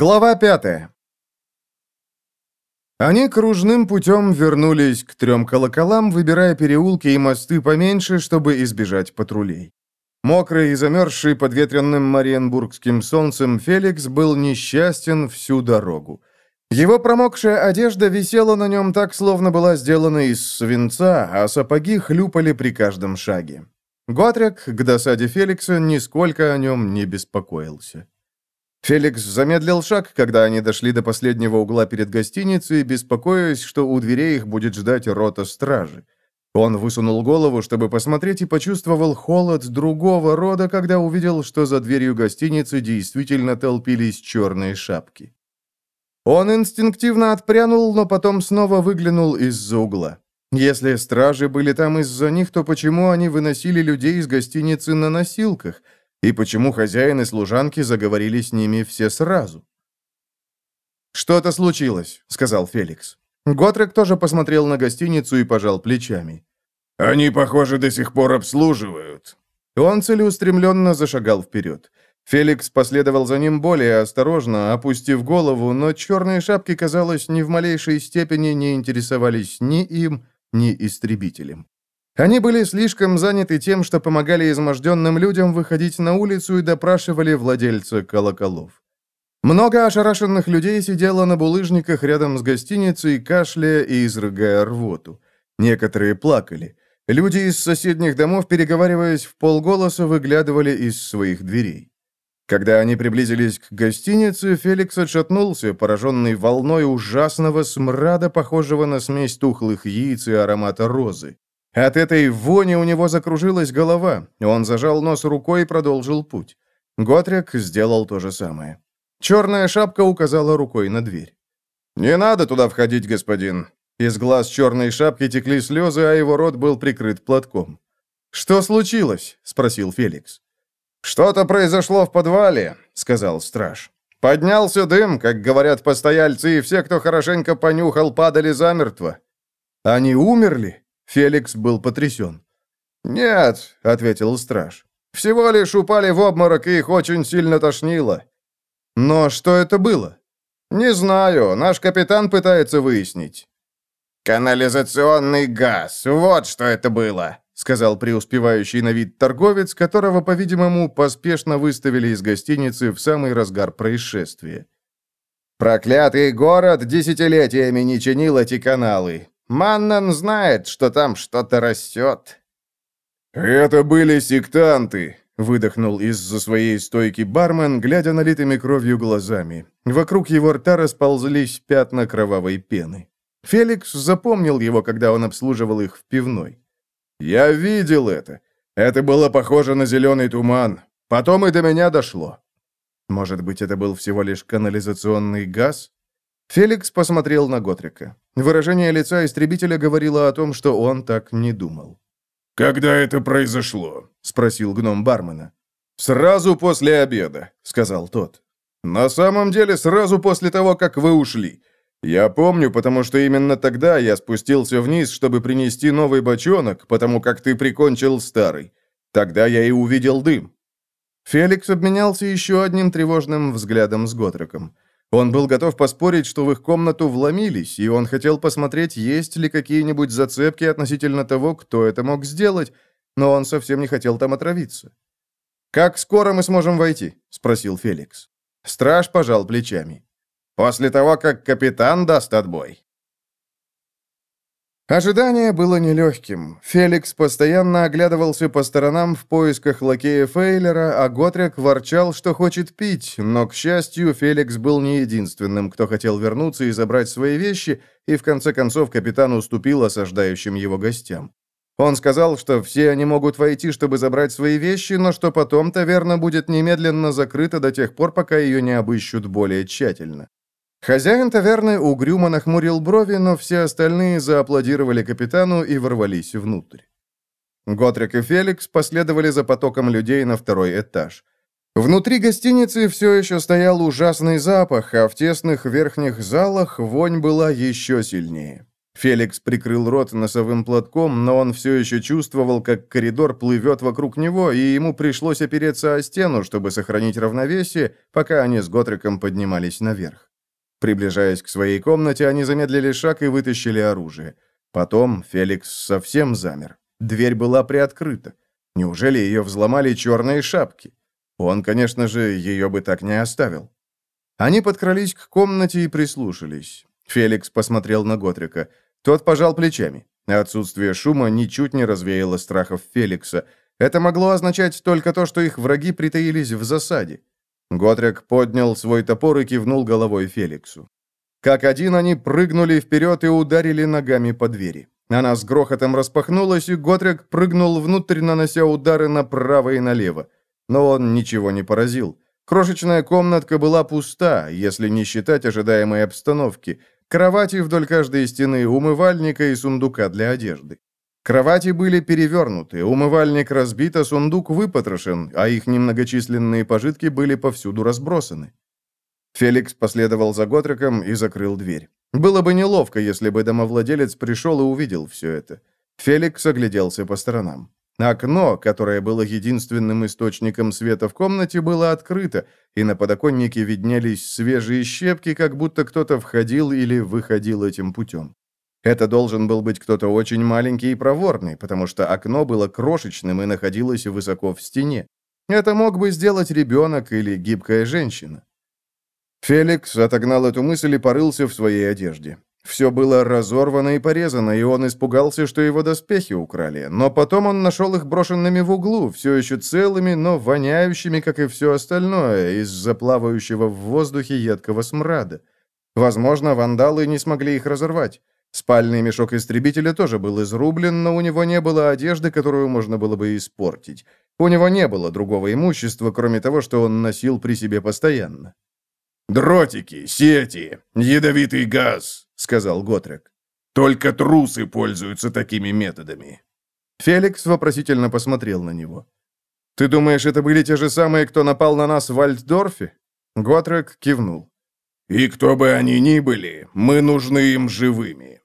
Глава пятая. Они кружным путем вернулись к трем колоколам, выбирая переулки и мосты поменьше, чтобы избежать патрулей. Мокрый и замерзший под ветренным мариенбургским солнцем Феликс был несчастен всю дорогу. Его промокшая одежда висела на нем так, словно была сделана из свинца, а сапоги хлюпали при каждом шаге. Готрик, к досаде Феликса, нисколько о нем не беспокоился. Феликс замедлил шаг, когда они дошли до последнего угла перед гостиницей, беспокоясь, что у дверей их будет ждать рота стражи. Он высунул голову, чтобы посмотреть, и почувствовал холод другого рода, когда увидел, что за дверью гостиницы действительно толпились черные шапки. Он инстинктивно отпрянул, но потом снова выглянул из-за угла. Если стражи были там из-за них, то почему они выносили людей из гостиницы на носилках? И почему хозяин и служанки заговорили с ними все сразу? «Что-то случилось», — сказал Феликс. Готрек тоже посмотрел на гостиницу и пожал плечами. «Они, похоже, до сих пор обслуживают». Он целеустремленно зашагал вперед. Феликс последовал за ним более осторожно, опустив голову, но черные шапки, казалось, ни в малейшей степени не интересовались ни им, ни истребителем. Они были слишком заняты тем, что помогали изможденным людям выходить на улицу и допрашивали владельца колоколов. Много ошарашенных людей сидело на булыжниках рядом с гостиницей, кашляя и изрыгая рвоту. Некоторые плакали. Люди из соседних домов, переговариваясь в полголоса, выглядывали из своих дверей. Когда они приблизились к гостинице, Феликс отшатнулся, пораженный волной ужасного смрада, похожего на смесь тухлых яиц и аромата розы. От этой вони у него закружилась голова, он зажал нос рукой и продолжил путь. Готрик сделал то же самое. Черная шапка указала рукой на дверь. «Не надо туда входить, господин». Из глаз черной шапки текли слезы, а его рот был прикрыт платком. «Что случилось?» — спросил Феликс. «Что-то произошло в подвале», — сказал страж. «Поднялся дым, как говорят постояльцы, и все, кто хорошенько понюхал, падали замертво». «Они умерли?» — Феликс был потрясен. «Нет», — ответил страж. «Всего лишь упали в обморок, и их очень сильно тошнило». «Но что это было?» «Не знаю. Наш капитан пытается выяснить». «Канализационный газ. Вот что это было», сказал преуспевающий на вид торговец, которого, по-видимому, поспешно выставили из гостиницы в самый разгар происшествия. «Проклятый город десятилетиями не чинил эти каналы. Маннан знает, что там что-то растет». «Это были сектанты», — выдохнул из-за своей стойки бармен, глядя налитыми кровью глазами. Вокруг его рта расползлись пятна кровавой пены. Феликс запомнил его, когда он обслуживал их в пивной. «Я видел это. Это было похоже на зеленый туман. Потом и до меня дошло». Может быть, это был всего лишь канализационный газ? Феликс посмотрел на Готрика. Выражение лица истребителя говорило о том, что он так не думал. «Когда это произошло?» — спросил гном бармена. «Сразу после обеда», — сказал тот. «На самом деле, сразу после того, как вы ушли. «Я помню, потому что именно тогда я спустился вниз, чтобы принести новый бочонок, потому как ты прикончил старый. Тогда я и увидел дым». Феликс обменялся еще одним тревожным взглядом с Готреком. Он был готов поспорить, что в их комнату вломились, и он хотел посмотреть, есть ли какие-нибудь зацепки относительно того, кто это мог сделать, но он совсем не хотел там отравиться. «Как скоро мы сможем войти?» — спросил Феликс. Страж пожал плечами. После того, как капитан даст отбой. Ожидание было нелегким. Феликс постоянно оглядывался по сторонам в поисках лакея Фейлера, а Готрик ворчал, что хочет пить, но, к счастью, Феликс был не единственным, кто хотел вернуться и забрать свои вещи, и в конце концов капитан уступил осаждающим его гостям. Он сказал, что все они могут войти, чтобы забрать свои вещи, но что потом таверна будет немедленно закрыта до тех пор, пока ее не обыщут более тщательно. Хозяин таверны угрюмо нахмурил брови, но все остальные зааплодировали капитану и ворвались внутрь. Готрик и Феликс последовали за потоком людей на второй этаж. Внутри гостиницы все еще стоял ужасный запах, а в тесных верхних залах вонь была еще сильнее. Феликс прикрыл рот носовым платком, но он все еще чувствовал, как коридор плывет вокруг него, и ему пришлось опереться о стену, чтобы сохранить равновесие, пока они с Готриком поднимались наверх. Приближаясь к своей комнате, они замедлили шаг и вытащили оружие. Потом Феликс совсем замер. Дверь была приоткрыта. Неужели ее взломали черные шапки? Он, конечно же, ее бы так не оставил. Они подкрались к комнате и прислушались. Феликс посмотрел на Готрика. Тот пожал плечами. Отсутствие шума ничуть не развеяло страхов Феликса. Это могло означать только то, что их враги притаились в засаде. Готрик поднял свой топор и кивнул головой Феликсу. Как один они прыгнули вперед и ударили ногами по двери. Она с грохотом распахнулась, и Готрик прыгнул внутрь, нанося удары направо и налево. Но он ничего не поразил. Крошечная комнатка была пуста, если не считать ожидаемой обстановки. Кровати вдоль каждой стены, умывальника и сундука для одежды. Кровати были перевернуты, умывальник разбит, а сундук выпотрошен, а их немногочисленные пожитки были повсюду разбросаны. Феликс последовал за Готриком и закрыл дверь. Было бы неловко, если бы домовладелец пришел и увидел все это. Феликс огляделся по сторонам. Окно, которое было единственным источником света в комнате, было открыто, и на подоконнике виднелись свежие щепки, как будто кто-то входил или выходил этим путем. Это должен был быть кто-то очень маленький и проворный, потому что окно было крошечным и находилось высоко в стене. Это мог бы сделать ребенок или гибкая женщина. Феликс отогнал эту мысль и порылся в своей одежде. Все было разорвано и порезано, и он испугался, что его доспехи украли. Но потом он нашел их брошенными в углу, все еще целыми, но воняющими, как и все остальное, из-за плавающего в воздухе едкого смрада. Возможно, вандалы не смогли их разорвать. Спальный мешок истребителя тоже был изрублен, но у него не было одежды, которую можно было бы испортить. У него не было другого имущества, кроме того, что он носил при себе постоянно. «Дротики, сети, ядовитый газ», — сказал Готрек. «Только трусы пользуются такими методами». Феликс вопросительно посмотрел на него. «Ты думаешь, это были те же самые, кто напал на нас в Вальддорфе?» Готрек кивнул. «И кто бы они ни были, мы нужны им живыми».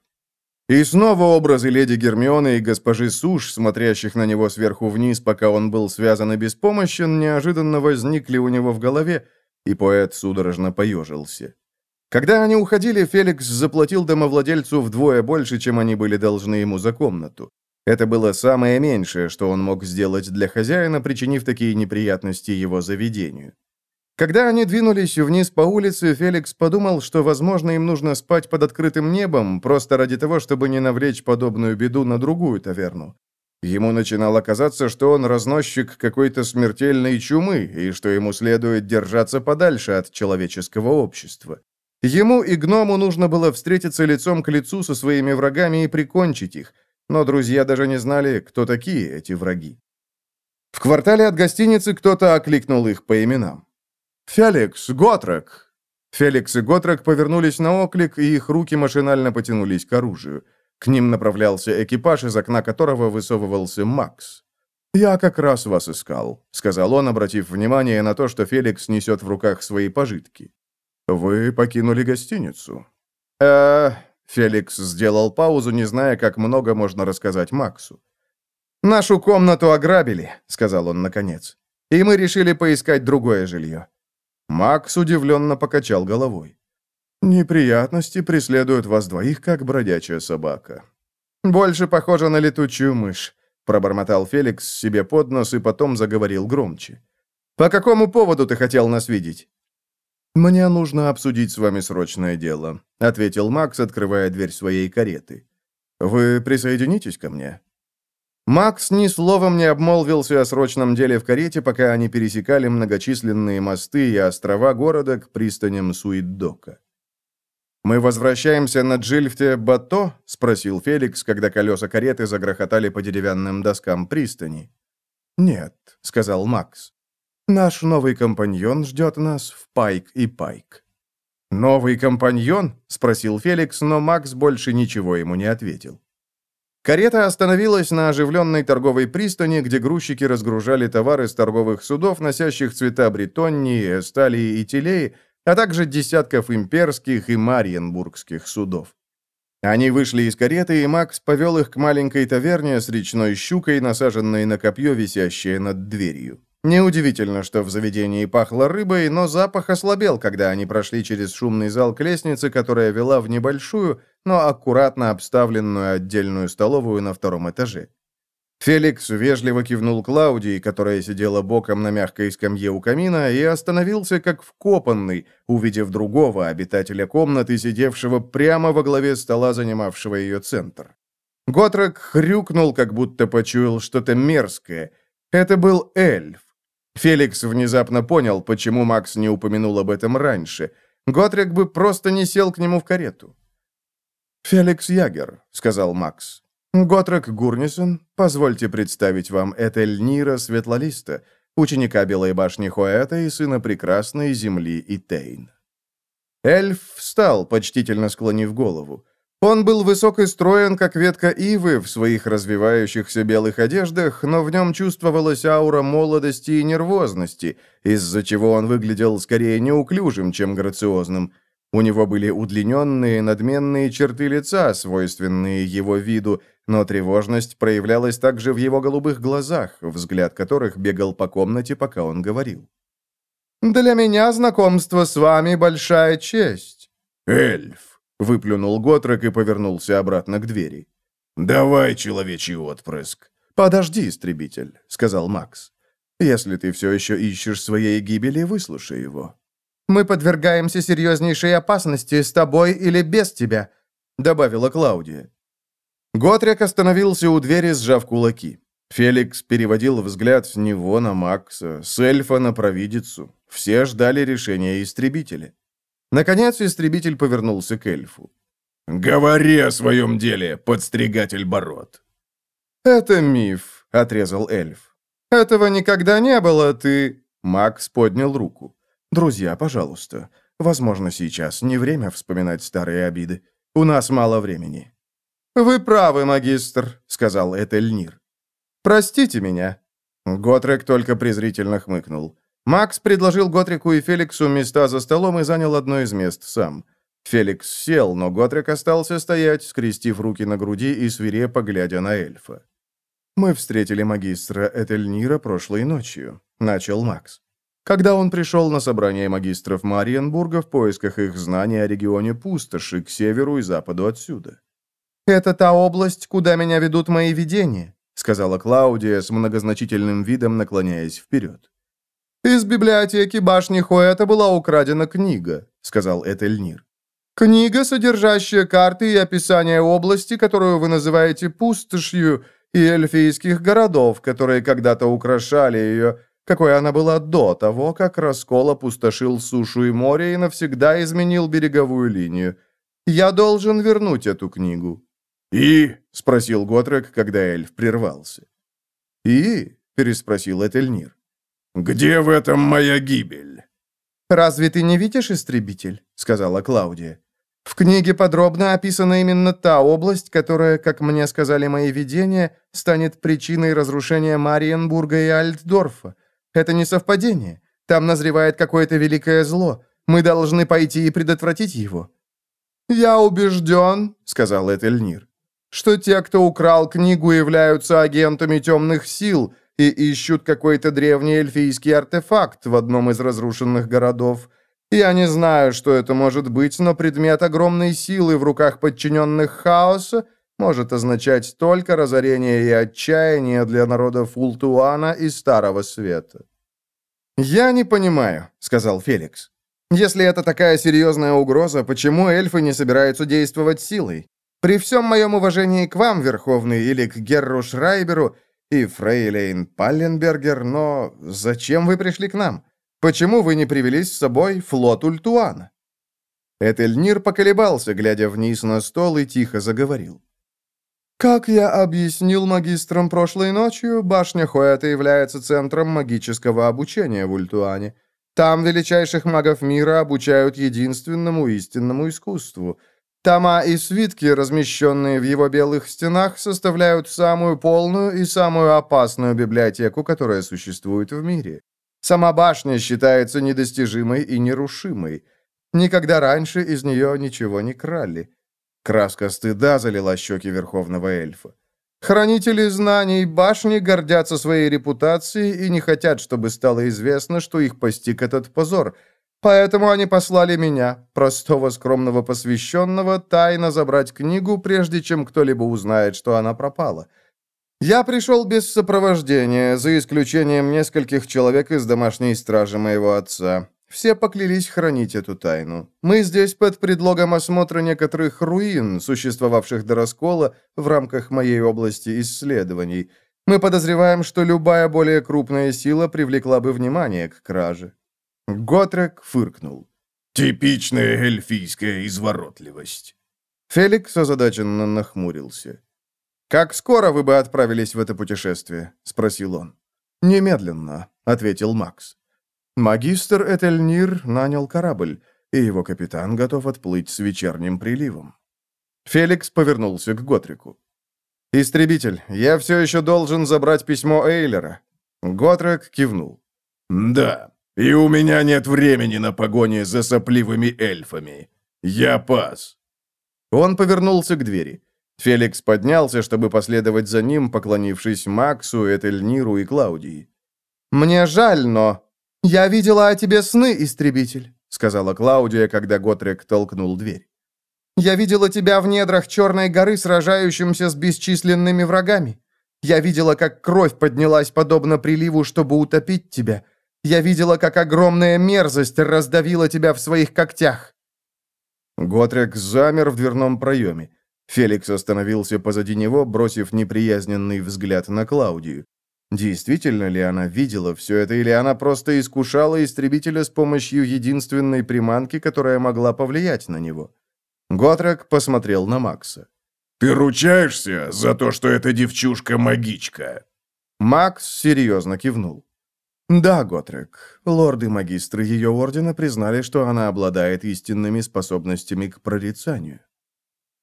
И снова образы леди Гермионы и госпожи Суш, смотрящих на него сверху вниз, пока он был связан и беспомощен, неожиданно возникли у него в голове, и поэт судорожно поежился. Когда они уходили, Феликс заплатил домовладельцу вдвое больше, чем они были должны ему за комнату. Это было самое меньшее, что он мог сделать для хозяина, причинив такие неприятности его заведению. Когда они двинулись вниз по улице, Феликс подумал, что, возможно, им нужно спать под открытым небом, просто ради того, чтобы не навлечь подобную беду на другую таверну. Ему начинало казаться, что он разносчик какой-то смертельной чумы, и что ему следует держаться подальше от человеческого общества. Ему и гному нужно было встретиться лицом к лицу со своими врагами и прикончить их, но друзья даже не знали, кто такие эти враги. В квартале от гостиницы кто-то окликнул их по именам. «Феликс, Готрек!» Феликс и Готрек повернулись на оклик, и их руки машинально потянулись к оружию. К ним направлялся экипаж, из окна которого высовывался Макс. «Я как раз вас искал», — сказал он, обратив внимание на то, что Феликс несет в руках свои пожитки. «Вы покинули гостиницу?» э Феликс сделал паузу, не зная, как много можно рассказать Максу. «Нашу комнату ограбили», — сказал он наконец. «И мы решили поискать другое жилье». Макс удивленно покачал головой. «Неприятности преследуют вас двоих, как бродячая собака». «Больше похоже на летучую мышь», — пробормотал Феликс себе под нос и потом заговорил громче. «По какому поводу ты хотел нас видеть?» «Мне нужно обсудить с вами срочное дело», — ответил Макс, открывая дверь своей кареты. «Вы присоединитесь ко мне?» Макс ни словом не обмолвился о срочном деле в карете, пока они пересекали многочисленные мосты и острова города к пристаням Суиддока. «Мы возвращаемся на Джильфте-Бато?» — спросил Феликс, когда колеса кареты загрохотали по деревянным доскам пристани. «Нет», — сказал Макс. «Наш новый компаньон ждет нас в Пайк и Пайк». «Новый компаньон?» — спросил Феликс, но Макс больше ничего ему не ответил. Карета остановилась на оживленной торговой пристани, где грузчики разгружали товары с торговых судов, носящих цвета Бретонии, Эсталии и Тилеи, а также десятков имперских и мариенбургских судов. Они вышли из кареты, и Макс повел их к маленькой таверне с речной щукой, насаженной на копье, висящее над дверью. Неудивительно, что в заведении пахло рыбой, но запах ослабел, когда они прошли через шумный зал к лестнице, которая вела в небольшую, но аккуратно обставленную отдельную столовую на втором этаже. Феликс вежливо кивнул Клаудии, которая сидела боком на мягкой скамье у камина, и остановился как вкопанный, увидев другого обитателя комнаты, сидевшего прямо во главе стола, занимавшего ее центр. Готрек хрюкнул, как будто почуял что-то мерзкое. Это был эльф. Феликс внезапно понял, почему Макс не упомянул об этом раньше. Готрек бы просто не сел к нему в карету. «Феликс Ягер», — сказал Макс. Готрек Гурнисон, позвольте представить вам Этельнира Светлолиста, ученика Белой башни Хуэта и сына прекрасной земли Итейн. Эльф встал, почтительно склонив голову. Он был высок и строен, как ветка ивы в своих развивающихся белых одеждах, но в нем чувствовалась аура молодости и нервозности, из-за чего он выглядел скорее неуклюжим, чем грациозным. У него были удлиненные, надменные черты лица, свойственные его виду, но тревожность проявлялась также в его голубых глазах, взгляд которых бегал по комнате, пока он говорил. «Для меня знакомство с вами большая честь». «Эльф», — выплюнул Готрек и повернулся обратно к двери. «Давай, человечий отпрыск». «Подожди, истребитель», — сказал Макс. «Если ты все еще ищешь своей гибели, выслушай его». «Мы подвергаемся серьезнейшей опасности с тобой или без тебя», — добавила Клаудия. Готрик остановился у двери, сжав кулаки. Феликс переводил взгляд с него на Макса, с эльфа на провидицу. Все ждали решения истребителя. Наконец истребитель повернулся к эльфу. «Говори о своем деле, подстригатель бород». «Это миф», — отрезал эльф. «Этого никогда не было, ты...» Макс поднял руку. «Друзья, пожалуйста, возможно, сейчас не время вспоминать старые обиды. У нас мало времени. «Вы правы, магистр», — сказал Этельнир. «Простите меня». Готрек только презрительно хмыкнул. Макс предложил Готрику и Феликсу места за столом и занял одно из мест сам. Феликс сел, но Готрик остался стоять, скрестив руки на груди и свирепо глядя на эльфа. «Мы встретили магистра Этельнира прошлой ночью», — начал Макс. Когда он пришел на собрание магистров Мариенбурга в поисках их знаний о регионе пустоши к северу и западу отсюда. «Это та область, куда меня ведут мои видения», сказала Клаудия с многозначительным видом, наклоняясь вперед. «Из библиотеки башни Хуэта была украдена книга», сказал Этельнир. «Книга, содержащая карты и описание области, которую вы называете пустошью, и эльфийских городов, которые когда-то украшали ее, какой она была до того, как раскол опустошил сушу и море и навсегда изменил береговую линию. Я должен вернуть эту книгу. «И?» — спросил Готрек, когда эльф прервался. «И?» — переспросил Этельнир. «Где в этом моя гибель?» «Разве ты не видишь, истребитель?» — сказала Клаудия. «В книге подробно описана именно та область, которая, как мне сказали мои видения, станет причиной разрушения Мариенбурга и Альтдорфа. Это не совпадение. Там назревает какое-то великое зло. Мы должны пойти и предотвратить его». «Я убежден», — сказал Этельнир, что те, кто украл книгу, являются агентами темных сил и ищут какой-то древний эльфийский артефакт в одном из разрушенных городов. Я не знаю, что это может быть, но предмет огромной силы в руках подчиненных хаоса может означать только разорение и отчаяние для народа Фултуана и Старого Света. «Я не понимаю», — сказал Феликс. «Если это такая серьезная угроза, почему эльфы не собираются действовать силой? При всем моем уважении к вам, Верховный, или к Герру Шрайберу и Фрейлейн Палленбергер, но зачем вы пришли к нам? Почему вы не привели с собой флот Ультуана?» Этельнир поколебался, глядя вниз на стол, и тихо заговорил. «Как я объяснил магистрам прошлой ночью, башня Хуэта является центром магического обучения в Ультуане. Там величайших магов мира обучают единственному истинному искусству — Тома и свитки, размещенные в его белых стенах, составляют самую полную и самую опасную библиотеку, которая существует в мире. Сама башня считается недостижимой и нерушимой. Никогда раньше из нее ничего не крали. Краска стыда залила щеки верховного эльфа. Хранители знаний башни гордятся своей репутацией и не хотят, чтобы стало известно, что их постиг этот позор. Поэтому они послали меня, простого скромного посвященного, тайно забрать книгу, прежде чем кто-либо узнает, что она пропала. Я пришел без сопровождения, за исключением нескольких человек из домашней стражи моего отца. Все поклялись хранить эту тайну. Мы здесь под предлогом осмотра некоторых руин, существовавших до раскола в рамках моей области исследований. Мы подозреваем, что любая более крупная сила привлекла бы внимание к краже». Готрек фыркнул. «Типичная эльфийская изворотливость». Феликс озадаченно нахмурился. «Как скоро вы бы отправились в это путешествие?» — спросил он. «Немедленно», — ответил Макс. Магистр Этельнир нанял корабль, и его капитан готов отплыть с вечерним приливом. Феликс повернулся к Готрику. «Истребитель, я все еще должен забрать письмо Эйлера». Готрек кивнул. «Да, и у меня нет времени на погони за сопливыми эльфами. Я пас». Он повернулся к двери. Феликс поднялся, чтобы последовать за ним, поклонившись Максу, Этельниру и Клаудии. «Мне жаль, но «Я видела о тебе сны, истребитель», — сказала Клаудия, когда Готрек толкнул дверь. «Я видела тебя в недрах Черной горы, сражающимся с бесчисленными врагами. Я видела, как кровь поднялась подобно приливу, чтобы утопить тебя. Я видела, как огромная мерзость раздавила тебя в своих когтях». Готрек замер в дверном проеме. Феликс остановился позади него, бросив неприязненный взгляд на Клаудию. Действительно ли она видела все это, или она просто искушала истребителя с помощью единственной приманки, которая могла повлиять на него? Готрек посмотрел на Макса. «Ты ручаешься за то, что эта девчушка-магичка?» Макс серьезно кивнул. «Да, Готрек. Лорды-магистры ее ордена признали, что она обладает истинными способностями к прорицанию».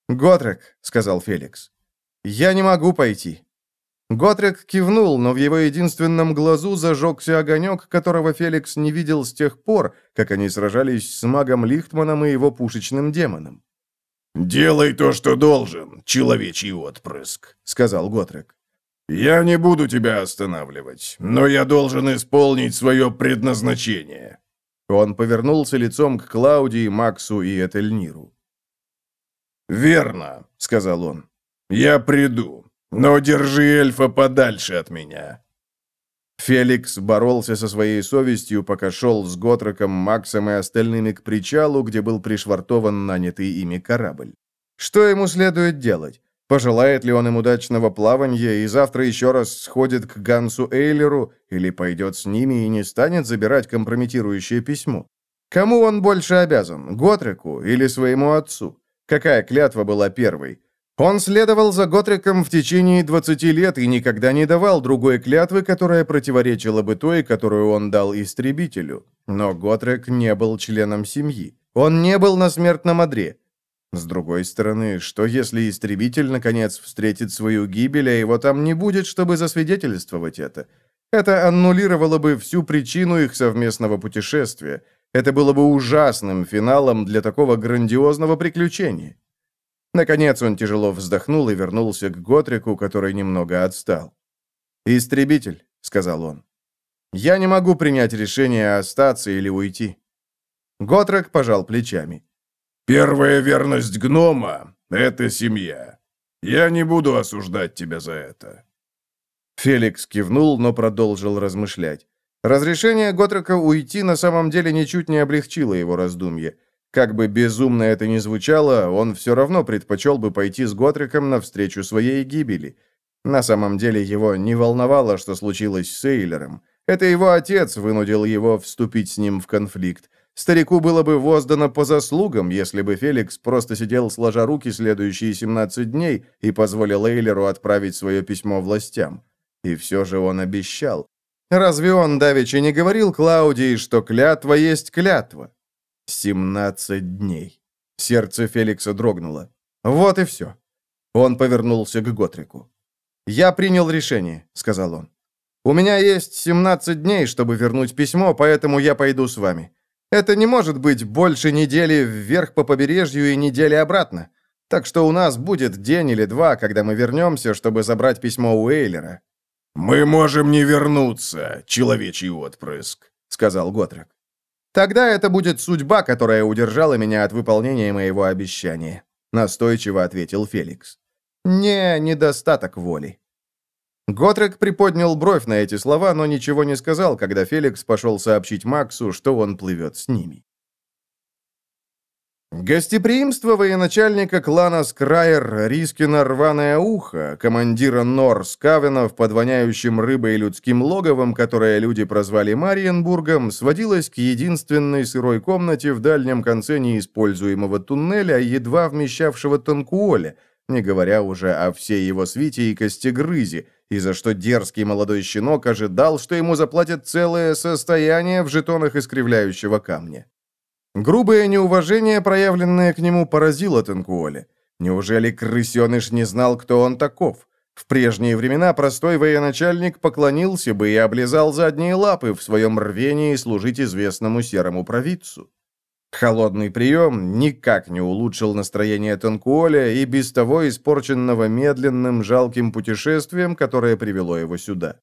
«Готрек», — сказал Феликс, — «я не могу пойти. Готрик кивнул, но в его единственном глазу зажегся огонек, которого Феликс не видел с тех пор, как они сражались с магом Лихтманом и его пушечным демоном. «Делай то, что должен, человечий отпрыск», — сказал Готрик. «Я не буду тебя останавливать, но я должен исполнить свое предназначение». Он повернулся лицом к Клаудии, Максу и Этельниру. «Верно», — сказал он. «Я приду. Но держи эльфа подальше от меня». Феликс боролся со своей совестью, пока шел с Готроком, Максом и остальными к причалу, где был пришвартован нанятый ими корабль. Что ему следует делать? Пожелает ли он им удачного плавания и завтра еще раз сходит к Гансу Эйлеру или пойдет с ними и не станет забирать компрометирующее письмо? Кому он больше обязан, Готреку или своему отцу? Какая клятва была первой? Он следовал за Готриком в течение 20 лет и никогда не давал другой клятвы, которая противоречила бы той, которую он дал истребителю. Но Готрик не был членом семьи. Он не был на смертном одре. С другой стороны, что если истребитель наконец встретит свою гибель, а его там не будет, чтобы засвидетельствовать это? Это аннулировало бы всю причину их совместного путешествия. Это было бы ужасным финалом для такого грандиозного приключения. Наконец он тяжело вздохнул и вернулся к Готрику, который немного отстал. «Истребитель», — сказал он, — «я не могу принять решение остаться или уйти». Готрек пожал плечами. «Первая верность гнома — это семья. Я не буду осуждать тебя за это». Феликс кивнул, но продолжил размышлять. Разрешение Готрека уйти на самом деле ничуть не облегчило его раздумье. Как бы безумно это ни звучало, он все равно предпочел бы пойти с Готриком навстречу своей гибели. На самом деле его не волновало, что случилось с Эйлером. Это его отец вынудил его вступить с ним в конфликт. Старику было бы воздано по заслугам, если бы Феликс просто сидел сложа руки следующие 17 дней и позволил Эйлеру отправить свое письмо властям. И все же он обещал. Разве он давеча не говорил Клаудии, что клятва есть клятва? Семнадцать дней. Сердце Феликса дрогнуло. Вот и все. Он повернулся к Готрику. «Я принял решение», — сказал он. «У меня есть 17 дней, чтобы вернуть письмо, поэтому я пойду с вами. Это не может быть больше недели вверх по побережью и недели обратно. Так что у нас будет день или два, когда мы вернемся, чтобы забрать письмо у Эйлера». «Мы можем не вернуться, человечий отпрыск», — сказал Готрек. «Тогда это будет судьба, которая удержала меня от выполнения моего обещания», — настойчиво ответил Феликс. «Не недостаток воли». Готрек приподнял бровь на эти слова, но ничего не сказал, когда Феликс пошел сообщить Максу, что он плывет с ними. Гостеприимство военачальника клана Скрайер Рискина Рваное Ухо, командира Нор Скавенов под воняющим рыбой людским логовом, которое люди прозвали Мариенбургом, сводилось к единственной сырой комнате в дальнем конце неиспользуемого туннеля, едва вмещавшего Танкуоля, не говоря уже о всей его свите и костегрызе, и за что дерзкий молодой щенок ожидал, что ему заплатят целое состояние в жетонах искривляющего камня. Грубое неуважение, проявленное к нему, поразило Тенкуоле. Неужели крысеныш не знал, кто он таков? В прежние времена простой военачальник поклонился бы и облизал задние лапы в своем рвении служить известному серому провидцу. Холодный прием никак не улучшил настроение Танкуоля и без того испорченного медленным, жалким путешествием, которое привело его сюда.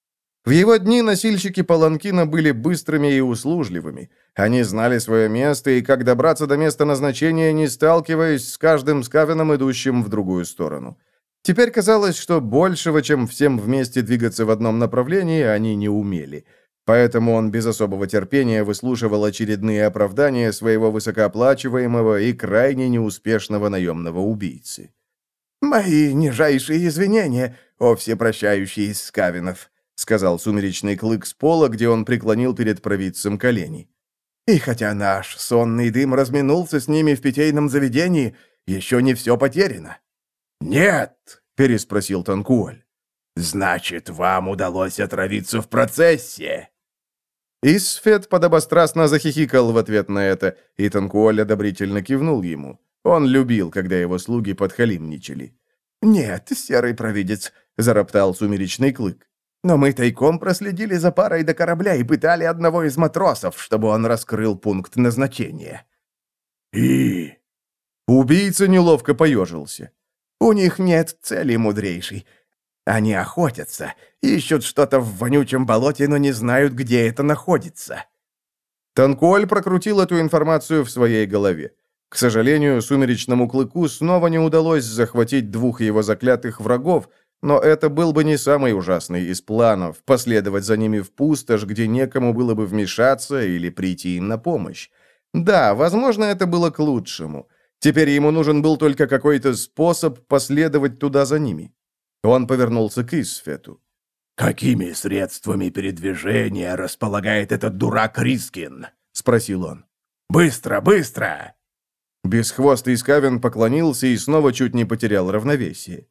В его дни носильщики Паланкина были быстрыми и услужливыми. Они знали свое место и как добраться до места назначения, не сталкиваясь с каждым скавином, идущим в другую сторону. Теперь казалось, что большего, чем всем вместе двигаться в одном направлении, они не умели – Поэтому он без особого терпения выслушивал очередные оправдания своего высокооплачиваемого и крайне неуспешного наемного убийцы. «Мои нижайшие извинения, о всепрощающий Скавинов», сказал сумеречный клык с пола, где он преклонил перед провидцем колени. «И хотя наш сонный дым разминулся с ними в питейном заведении, еще не все потеряно». «Нет», — переспросил Танкуоль. «Значит, вам удалось отравиться в процессе?» Исфет подобострастно захихикал в ответ на это, и Танкуоль одобрительно кивнул ему. Он любил, когда его слуги подхалимничали. «Нет, серый провидец», — зароптал сумеречный клык. «Но мы тайком проследили за парой до корабля и пытали одного из матросов, чтобы он раскрыл пункт назначения». «И...» Убийца неловко поежился. «У них нет цели, мудрейший. Они охотятся, ищут что-то в вонючем болоте, но не знают, где это находится». Танкуоль прокрутил эту информацию в своей голове. К сожалению, сумеречному клыку снова не удалось захватить двух его заклятых врагов, но это был бы не самый ужасный из планов – последовать за ними в пустошь, где некому было бы вмешаться или прийти им на помощь. Да, возможно, это было к лучшему. Теперь ему нужен был только какой-то способ последовать туда за ними. Он повернулся к Исфету. «Какими средствами передвижения располагает этот дурак Рискин?» — спросил он. «Быстро, быстро!» Бесхвостый Скавен поклонился и снова чуть не потерял равновесие.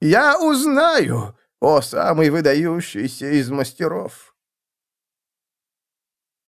«Я узнаю, о самый выдающийся из мастеров!»